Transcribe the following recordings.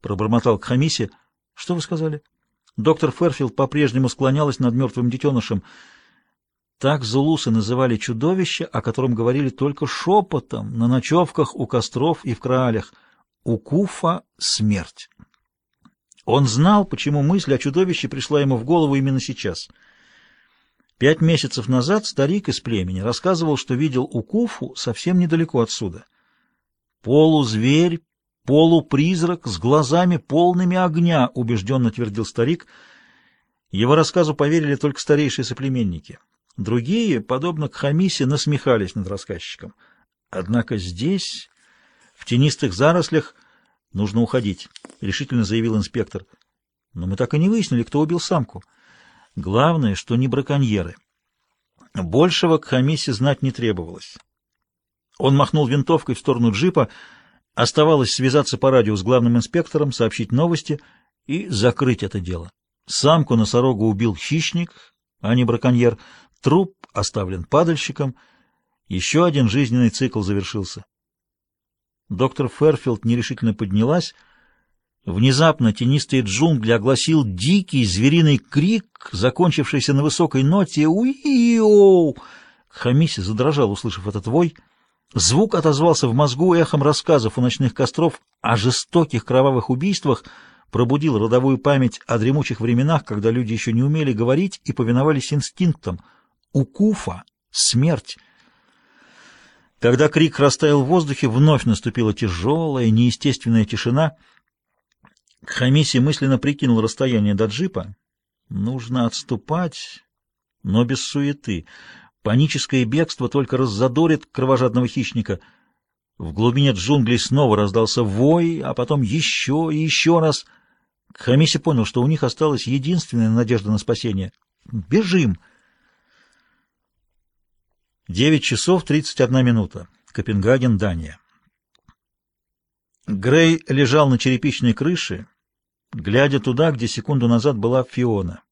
— пробормотал Кхамиси. — Что вы сказали? Доктор Ферфилд по-прежнему склонялась над мертвым детенышем. Так зулусы называли чудовище, о котором говорили только шепотом, на ночевках у костров и в краалях. У Куфа — смерть. Он знал, почему мысль о чудовище пришла ему в голову именно сейчас. Пять месяцев назад старик из племени рассказывал, что видел у Куфу совсем недалеко отсюда. Полузверь, полупризрак с глазами полными огня, убежденно твердил старик. Его рассказу поверили только старейшие соплеменники. Другие, подобно к Хамисе, насмехались над рассказчиком. Однако здесь, в тенистых зарослях, нужно уходить, — решительно заявил инспектор. Но мы так и не выяснили, кто убил самку. Главное, что не браконьеры. Большего к Хамисе знать не требовалось. Он махнул винтовкой в сторону джипа. Оставалось связаться по радио с главным инспектором, сообщить новости и закрыть это дело. Самку носорога убил хищник, а не браконьер. Труп оставлен падальщиком. Еще один жизненный цикл завершился. Доктор Ферфилд нерешительно поднялась. Внезапно тенистые джунгли огласил дикий звериный крик, закончившийся на высокой ноте «Уи-оу!». Хамиси задрожал, услышав этот вой. Звук отозвался в мозгу эхом рассказов у ночных костров о жестоких кровавых убийствах, пробудил родовую память о дремучих временах, когда люди еще не умели говорить и повиновались инстинктам — у Куфа смерть. Когда крик растаял в воздухе, вновь наступила тяжелая, неестественная тишина. Хамиси мысленно прикинул расстояние до джипа. Нужно отступать, но без суеты. Паническое бегство только раззадорит кровожадного хищника. В глубине джунглей снова раздался вой, а потом еще и еще раз. Хамиси понял, что у них осталась единственная надежда на спасение. «Бежим!» Девять часов тридцать одна минута. Копенгаген, Дания. Грей лежал на черепичной крыше, глядя туда, где секунду назад была Фиона.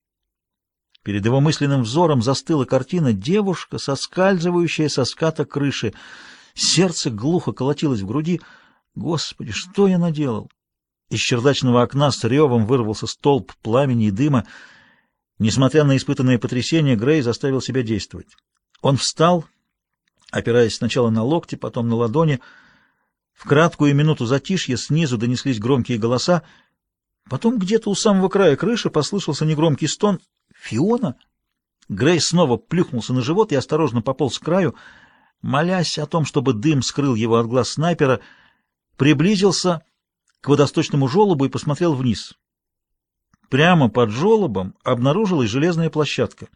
Перед его мысленным взором застыла картина девушка, соскальзывающая со ската крыши. Сердце глухо колотилось в груди. Господи, что я наделал? Из чердачного окна с ревом вырвался столб пламени и дыма. Несмотря на испытанное потрясение, Грей заставил себя действовать. Он встал, опираясь сначала на локти, потом на ладони. В краткую минуту затишья снизу донеслись громкие голоса. Потом где-то у самого края крыши послышался негромкий стон. «Фиона?» Грей снова плюхнулся на живот и осторожно пополз к краю, молясь о том, чтобы дым скрыл его от глаз снайпера, приблизился к водосточному желобу и посмотрел вниз. Прямо под желобом обнаружилась железная площадка.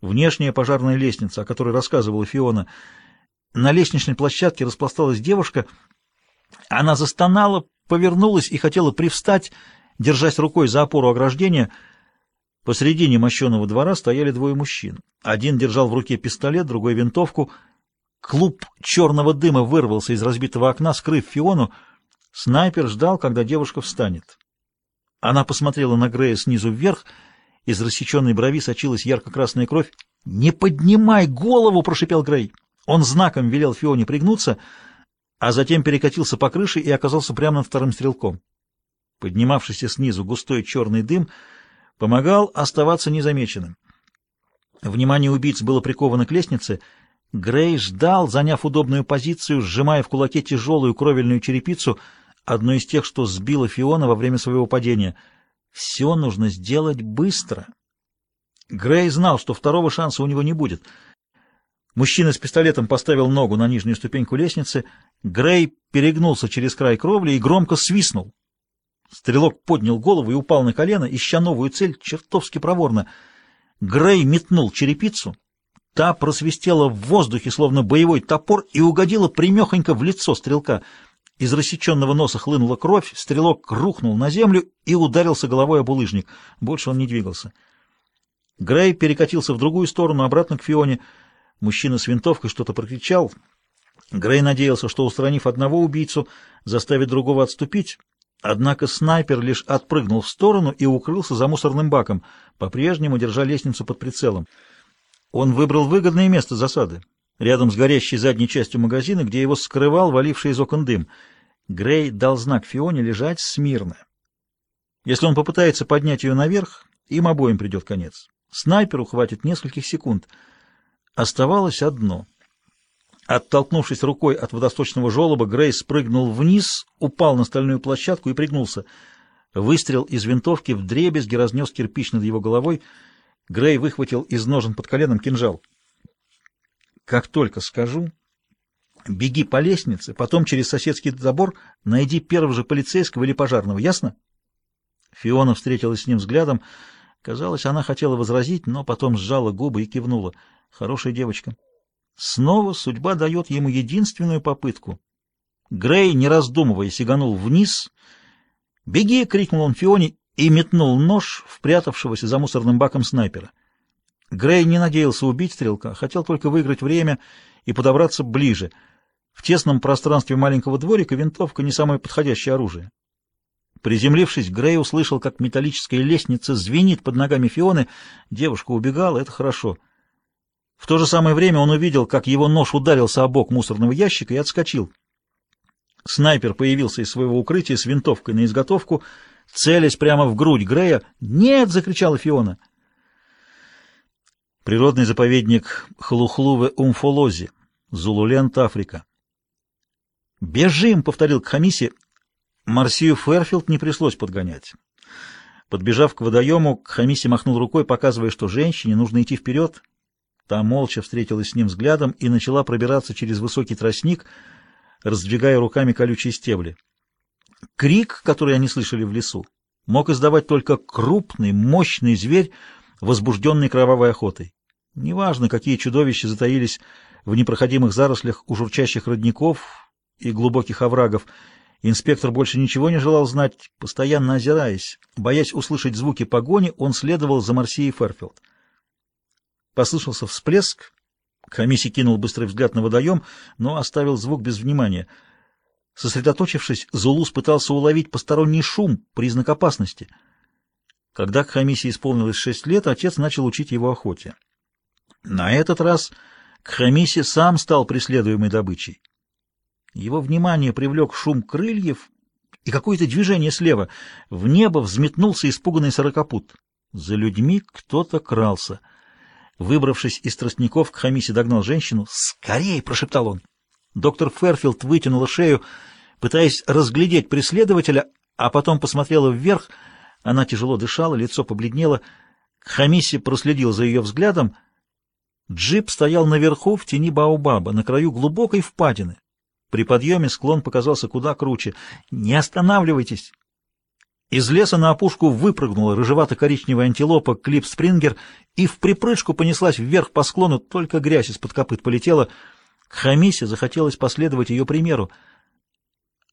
Внешняя пожарная лестница, о которой рассказывала Фиона. На лестничной площадке распласталась девушка. Она застонала, повернулась и хотела привстать, держась рукой за опору ограждения. Посредине мощеного двора стояли двое мужчин. Один держал в руке пистолет, другой — винтовку. Клуб черного дыма вырвался из разбитого окна, скрыв Фиону. Снайпер ждал, когда девушка встанет. Она посмотрела на Грея снизу вверх — из рассеченной брови сочилась ярко-красная кровь. «Не поднимай голову!» — прошипел Грей. Он знаком велел Фионе пригнуться, а затем перекатился по крыше и оказался прямо над вторым стрелком. Поднимавшийся снизу густой черный дым помогал оставаться незамеченным. Внимание убийц было приковано к лестнице. Грей ждал, заняв удобную позицию, сжимая в кулаке тяжелую кровельную черепицу, одну из тех, что сбила Фиона во время своего падения — все нужно сделать быстро. Грей знал, что второго шанса у него не будет. Мужчина с пистолетом поставил ногу на нижнюю ступеньку лестницы. Грей перегнулся через край кровли и громко свистнул. Стрелок поднял голову и упал на колено, ища новую цель, чертовски проворно. Грей метнул черепицу. Та просвистела в воздухе, словно боевой топор, и угодила примехонько в лицо стрелка — из рассеченного носа хлынула кровь, стрелок рухнул на землю и ударился головой об улыжник. Больше он не двигался. Грей перекатился в другую сторону, обратно к Фионе. Мужчина с винтовкой что-то прокричал. Грей надеялся, что, устранив одного убийцу, заставит другого отступить. Однако снайпер лишь отпрыгнул в сторону и укрылся за мусорным баком, по-прежнему держа лестницу под прицелом. Он выбрал выгодное место засады рядом с горящей задней частью магазина, где его скрывал валивший из окон дым. Грей дал знак Фионе лежать смирно. Если он попытается поднять ее наверх, им обоим придет конец. Снайперу хватит нескольких секунд. Оставалось одно. Оттолкнувшись рукой от водосточного желоба, Грей спрыгнул вниз, упал на стальную площадку и пригнулся. Выстрел из винтовки в дребезги разнес кирпич над его головой. Грей выхватил из ножен под коленом кинжал. «Как только скажу, беги по лестнице, потом через соседский забор найди первого же полицейского или пожарного, ясно?» Фиона встретилась с ним взглядом. Казалось, она хотела возразить, но потом сжала губы и кивнула. Хорошая девочка. Снова судьба дает ему единственную попытку. Грей, не раздумывая, сиганул вниз. «Беги!» — крикнул он Фионе и метнул нож в прятавшегося за мусорным баком снайпера. Грей не надеялся убить стрелка, хотел только выиграть время и подобраться ближе. В тесном пространстве маленького дворика винтовка не самое подходящее оружие. Приземлившись, Грей услышал, как металлическая лестница звенит под ногами Фионы. Девушка убегала, это хорошо. В то же самое время он увидел, как его нож ударился о бок мусорного ящика и отскочил. Снайпер появился из своего укрытия с винтовкой на изготовку, целясь прямо в грудь Грея. «Нет!» — закричала Фиона. Природный заповедник Хлухлуве-Умфолози, Зулулент, Африка. «Бежим!» — повторил Кхамиси. Марсию Ферфилд не пришлось подгонять. Подбежав к водоему, Хамиси махнул рукой, показывая, что женщине нужно идти вперед. Та молча встретилась с ним взглядом и начала пробираться через высокий тростник, раздвигая руками колючие стебли. Крик, который они слышали в лесу, мог издавать только крупный, мощный зверь, возбужденный кровавой охотой. Неважно, какие чудовища затаились в непроходимых зарослях у журчащих родников и глубоких оврагов, Инспектор больше ничего не желал знать, постоянно озираясь. Боясь услышать звуки погони, он следовал за Марсией Ферфилд. Послышался всплеск. Хамиси кинул быстрый взгляд на водоем, но оставил звук без внимания. Сосредоточившись, Зулус пытался уловить посторонний шум, признак опасности. Когда Кхамиси исполнилось шесть лет, отец начал учить его охоте. На этот раз Кхамиси сам стал преследуемой добычей. Его внимание привлек шум крыльев и какое-то движение слева. В небо взметнулся испуганный сорокопут. За людьми кто-то крался. Выбравшись из тростников, Кхамиси догнал женщину. «Скорее!» — прошептал он. Доктор Ферфилд вытянула шею, пытаясь разглядеть преследователя, а потом посмотрела вверх. Она тяжело дышала, лицо побледнело. Хамиси проследил за ее взглядом. Джип стоял наверху в тени Баобаба, на краю глубокой впадины. При подъеме склон показался куда круче. «Не останавливайтесь!» Из леса на опушку выпрыгнула рыжевато-коричневая антилопа Клип Спрингер и в припрыжку понеслась вверх по склону, только грязь из-под копыт полетела. К Хамисе захотелось последовать ее примеру —